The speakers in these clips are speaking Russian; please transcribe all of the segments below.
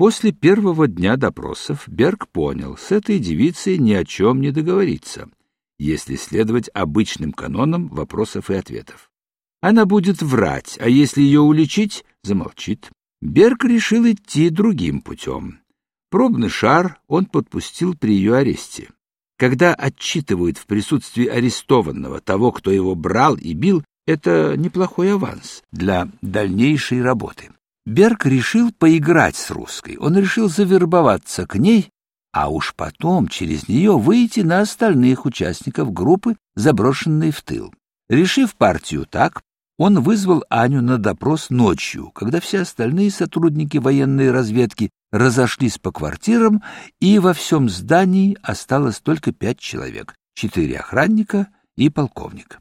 После первого дня допросов Берг понял, с этой девицей ни о чем не договориться, если следовать обычным канонам вопросов и ответов. Она будет врать, а если ее уличить, замолчит. Берг решил идти другим путем. Пробный шар он подпустил при ее аресте. Когда отчитывают в присутствии арестованного того, кто его брал и бил, это неплохой аванс для дальнейшей работы. Берг решил поиграть с русской. Он решил завербоваться к ней, а уж потом через нее выйти на остальных участников группы, заброшенной в тыл. Решив партию так, он вызвал Аню на допрос ночью, когда все остальные сотрудники военной разведки разошлись по квартирам, и во всем здании осталось только пять человек — четыре охранника и полковник.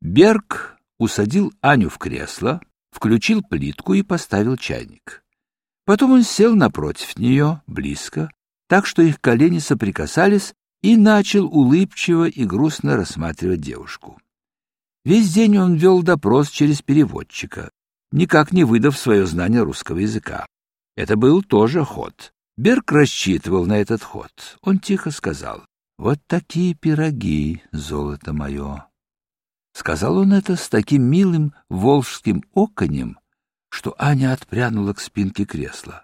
Берг усадил Аню в кресло, включил плитку и поставил чайник. Потом он сел напротив нее, близко, так что их колени соприкасались, и начал улыбчиво и грустно рассматривать девушку. Весь день он вел допрос через переводчика, никак не выдав свое знание русского языка. Это был тоже ход. Берг рассчитывал на этот ход. Он тихо сказал, «Вот такие пироги, золото мое». Сказал он это с таким милым волжским оконем, что Аня отпрянула к спинке кресла.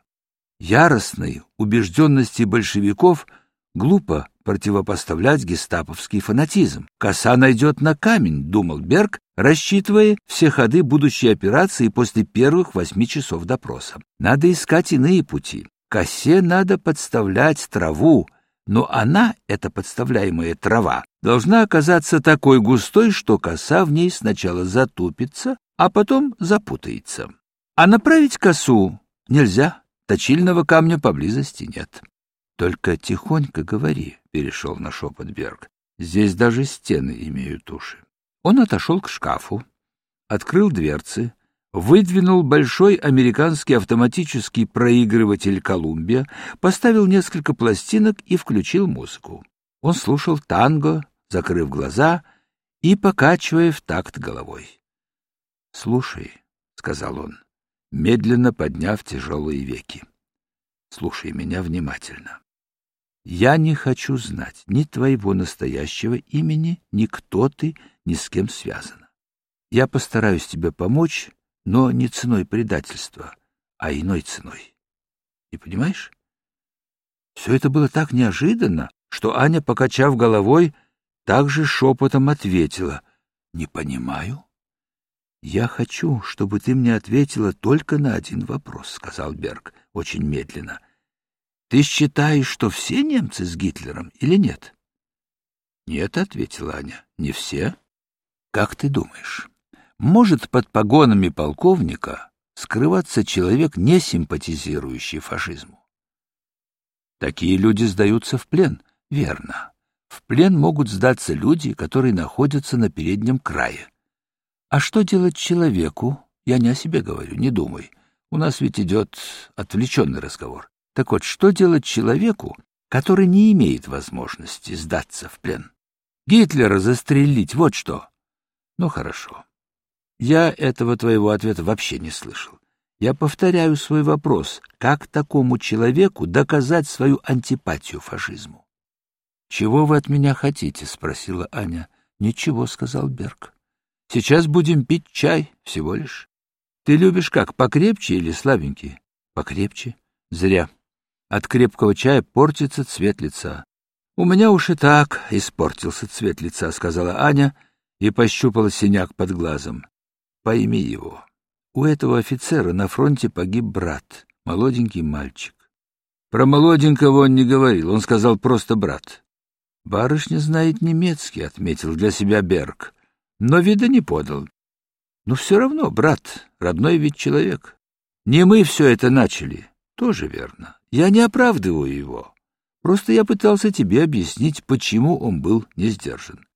Яростной убежденности большевиков глупо противопоставлять гестаповский фанатизм. Коса найдет на камень, думал Берг, рассчитывая все ходы будущей операции после первых восьми часов допроса. Надо искать иные пути. Косе надо подставлять траву, но она, эта подставляемая трава, должна оказаться такой густой, что коса в ней сначала затупится, а потом запутается. А направить косу нельзя, точильного камня поблизости нет. Только тихонько говори, — перешел на шепот Берг. Здесь даже стены имеют уши. Он отошел к шкафу, открыл дверцы, выдвинул большой американский автоматический проигрыватель «Колумбия», поставил несколько пластинок и включил музыку. Он слушал танго, закрыв глаза и покачивая в такт головой. — Слушай, — сказал он, медленно подняв тяжелые веки, — слушай меня внимательно. Я не хочу знать ни твоего настоящего имени, ни кто ты, ни с кем связана. Я постараюсь тебе помочь, но не ценой предательства, а иной ценой. Не понимаешь? Все это было так неожиданно, что Аня, покачав головой, также шепотом ответила «Не понимаю». «Я хочу, чтобы ты мне ответила только на один вопрос», — сказал Берг очень медленно — ты считаешь, что все немцы с Гитлером или нет? Нет, ответила Аня. Не все. Как ты думаешь, может под погонами полковника скрываться человек, не симпатизирующий фашизму? Такие люди сдаются в плен, верно. В плен могут сдаться люди, которые находятся на переднем крае. А что делать человеку? Я не о себе говорю, не думай. У нас ведь идет отвлеченный разговор. Так вот, что делать человеку, который не имеет возможности сдаться в плен? Гитлера застрелить, вот что. Ну, хорошо. Я этого твоего ответа вообще не слышал. Я повторяю свой вопрос. Как такому человеку доказать свою антипатию фашизму? «Чего вы от меня хотите?» — спросила Аня. «Ничего», — сказал Берг. «Сейчас будем пить чай, всего лишь. Ты любишь как, покрепче или слабенький?» «Покрепче». «Зря. От крепкого чая портится цвет лица. — У меня уж и так испортился цвет лица, — сказала Аня и пощупала синяк под глазом. — Пойми его. У этого офицера на фронте погиб брат, молоденький мальчик. Про молоденького он не говорил, он сказал просто брат. — Барышня знает немецкий, — отметил для себя Берг, но вида не подал. — Но все равно, брат, родной ведь человек. Не мы все это начали, тоже верно. Я не оправдываю его. Просто я пытался тебе объяснить, почему он был не сдержан.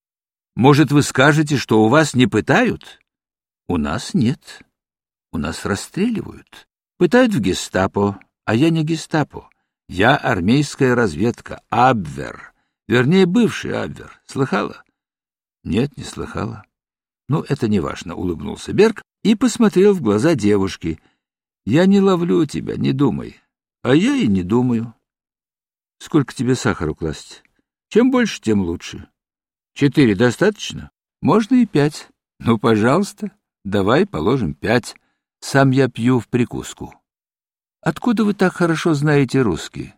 Может, вы скажете, что у вас не пытают? У нас нет. У нас расстреливают. Пытают в гестапо, а я не гестапо. Я армейская разведка, Абвер. Вернее, бывший Абвер. Слыхала? Нет, не слыхала. Ну, это не важно, улыбнулся Берг и посмотрел в глаза девушки — я не ловлю тебя, не думай. А я и не думаю. Сколько тебе сахара класть? Чем больше, тем лучше. Четыре достаточно? Можно и пять. Ну, пожалуйста, давай положим пять. Сам я пью в прикуску. Откуда вы так хорошо знаете русский?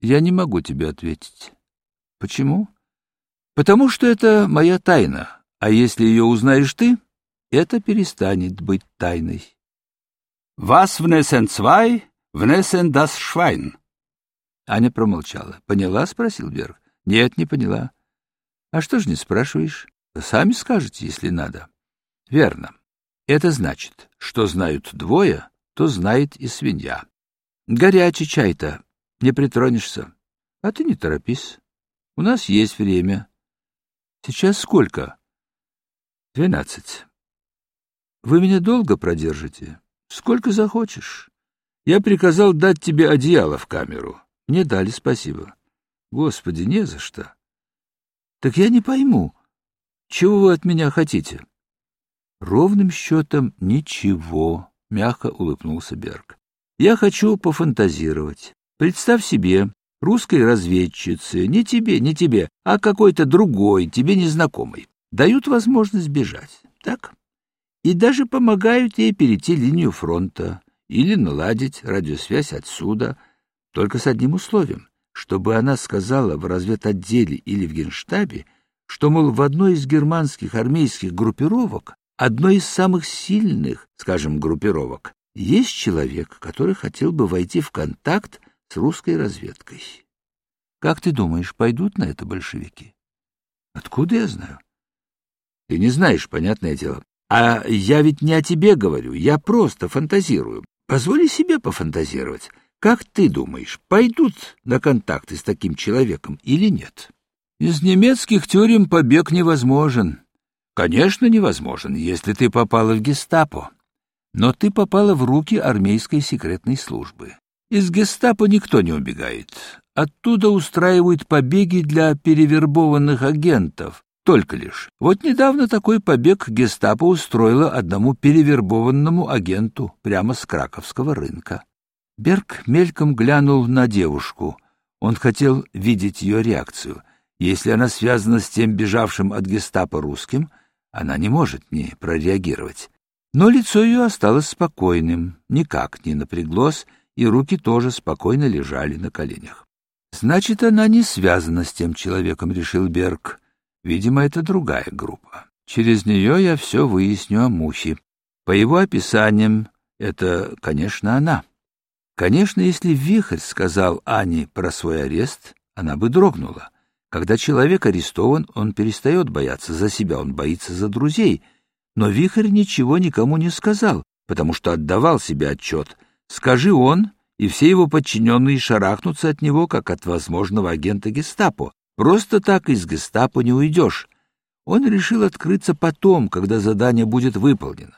Я не могу тебе ответить. Почему? Потому что это моя тайна, а если ее узнаешь ты, это перестанет быть тайной. Was внесен zwei, внесен das Schwein. Аня промолчала. «Поняла?» — спросил Берг. «Нет, не поняла». «А что ж не спрашиваешь? Сами скажете, если надо». «Верно. Это значит, что знают двое, то знает и свинья. Горячий чай-то, не притронешься. А ты не торопись. У нас есть время. Сейчас сколько? Двенадцать. Вы меня долго продержите? Сколько захочешь. Я приказал дать тебе одеяло в камеру. Мне дали, спасибо. Господи, не за что. Так я не пойму, чего вы от меня хотите? Ровным счетом ничего, мягко улыбнулся Берг. Я хочу пофантазировать. Представь себе, русской разведчице, не тебе, не тебе, а какой-то другой, тебе незнакомой, дают возможность бежать, так? И даже помогают ей перейти линию фронта или наладить радиосвязь отсюда, только с одним условием, чтобы она сказала в разведотделе или в генштабе, что, мол, в одной из германских армейских группировок, одной из самых сильных, скажем, группировок, есть человек, который хотел бы войти в контакт с русской разведкой. Как ты думаешь, пойдут на это большевики? Откуда я знаю? Ты не знаешь, понятное дело. А я ведь не о тебе говорю, я просто фантазирую. Позволи себе пофантазировать. Как ты думаешь, пойдут на контакты с таким человеком или нет? Из немецких тюрем побег невозможен. Конечно, невозможен, если ты попала в гестапо. Но ты попала в руки армейской секретной службы. Из гестапо никто не убегает. Оттуда устраивают побеги для перевербованных агентов. Только лишь. Вот недавно такой побег гестапо устроила одному перевербованному агенту прямо с краковского рынка. Берг мельком глянул на девушку. Он хотел видеть ее реакцию. Если она связана с тем бежавшим от гестапо русским, она не может не прореагировать. Но лицо ее осталось спокойным, никак не напряглось, и руки тоже спокойно лежали на коленях. «Значит, она не связана с тем человеком», — решил Берг. «Видимо, это другая группа. Через нее я все выясню о Мухе. По его описаниям, это, конечно, она». Конечно, если Вихрь сказал Ане про свой арест, она бы дрогнула. Когда человек арестован, он перестает бояться за себя, он боится за друзей. Но Вихрь ничего никому не сказал, потому что отдавал себе отчет. Скажи он, и все его подчиненные шарахнутся от него, как от возможного агента гестапо. Просто так из гестапо не уйдешь. Он решил открыться потом, когда задание будет выполнено.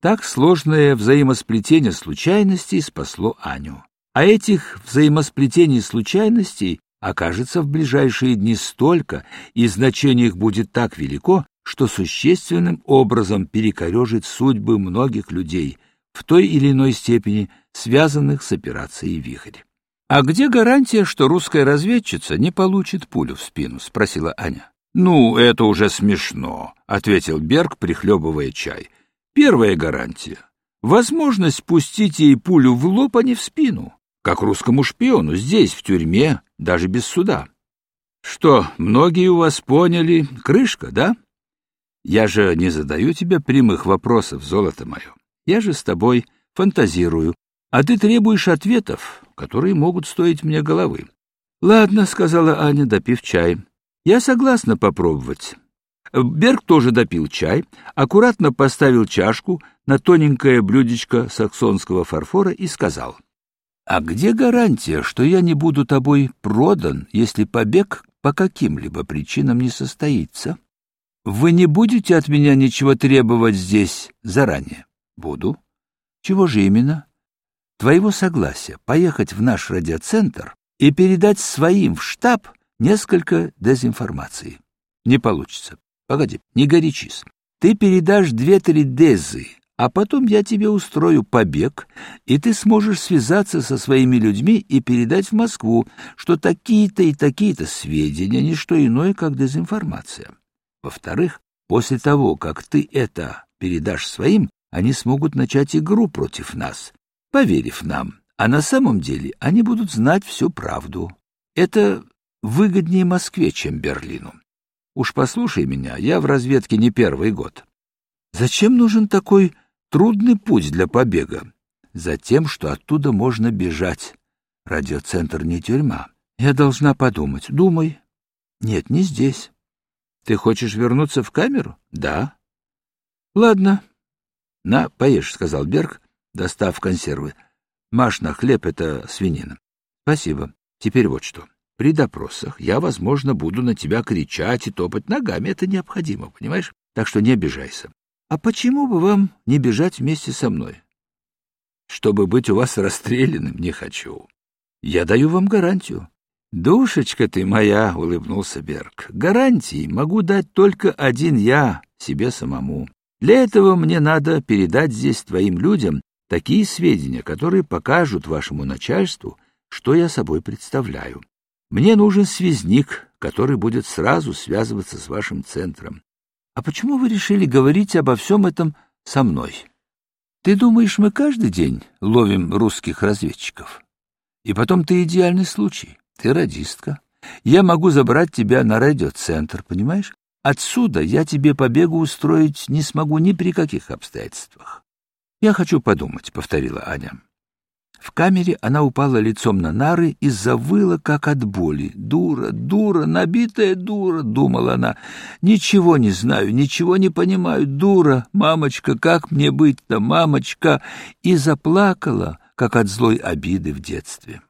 Так сложное взаимосплетение случайностей спасло Аню. А этих взаимосплетений случайностей окажется в ближайшие дни столько, и значение их будет так велико, что существенным образом перекорежит судьбы многих людей, в той или иной степени связанных с операцией «Вихрь». «А где гарантия, что русская разведчица не получит пулю в спину?» — спросила Аня. «Ну, это уже смешно», — ответил Берг, прихлебывая чай. Первая гарантия — возможность пустить ей пулю в лоб, а не в спину, как русскому шпиону, здесь, в тюрьме, даже без суда. Что, многие у вас поняли, крышка, да? Я же не задаю тебе прямых вопросов, золото мое. Я же с тобой фантазирую, а ты требуешь ответов, которые могут стоить мне головы. — Ладно, — сказала Аня, допив чай. — Я согласна попробовать. Берг тоже допил чай, аккуратно поставил чашку на тоненькое блюдечко саксонского фарфора и сказал, «А где гарантия, что я не буду тобой продан, если побег по каким-либо причинам не состоится? Вы не будете от меня ничего требовать здесь заранее?» «Буду». «Чего же именно?» «Твоего согласия поехать в наш радиоцентр и передать своим в штаб несколько дезинформации. Не получится. Погоди, не горячись. Ты передашь две-три дезы, а потом я тебе устрою побег, и ты сможешь связаться со своими людьми и передать в Москву, что такие-то и такие-то сведения — не что иное, как дезинформация. Во-вторых, после того, как ты это передашь своим, они смогут начать игру против нас, поверив нам, а на самом деле они будут знать всю правду. Это выгоднее Москве, чем Берлину. Уж послушай меня, я в разведке не первый год. Зачем нужен такой трудный путь для побега? Затем, что оттуда можно бежать. Радиоцентр не тюрьма. Я должна подумать. Думай. Нет, не здесь. Ты хочешь вернуться в камеру? Да. Ладно. На, поешь, сказал Берг, достав консервы. Маш на хлеб — это свинина. Спасибо. Теперь вот что. При допросах я, возможно, буду на тебя кричать и топать ногами. Это необходимо, понимаешь? Так что не обижайся. А почему бы вам не бежать вместе со мной? Чтобы быть у вас расстрелянным, не хочу. Я даю вам гарантию. Душечка ты моя, — улыбнулся Берг. Гарантии могу дать только один я, себе самому. Для этого мне надо передать здесь твоим людям такие сведения, которые покажут вашему начальству, что я собой представляю. Мне нужен связник, который будет сразу связываться с вашим центром. А почему вы решили говорить обо всем этом со мной? Ты думаешь, мы каждый день ловим русских разведчиков? И потом ты идеальный случай. Ты радистка. Я могу забрать тебя на радиоцентр, понимаешь? Отсюда я тебе побегу устроить не смогу ни при каких обстоятельствах. Я хочу подумать, — повторила Аня. В камере она упала лицом на нары и завыла, как от боли. «Дура, дура, набитая дура!» — думала она. «Ничего не знаю, ничего не понимаю. Дура! Мамочка, как мне быть-то, мамочка?» И заплакала, как от злой обиды в детстве.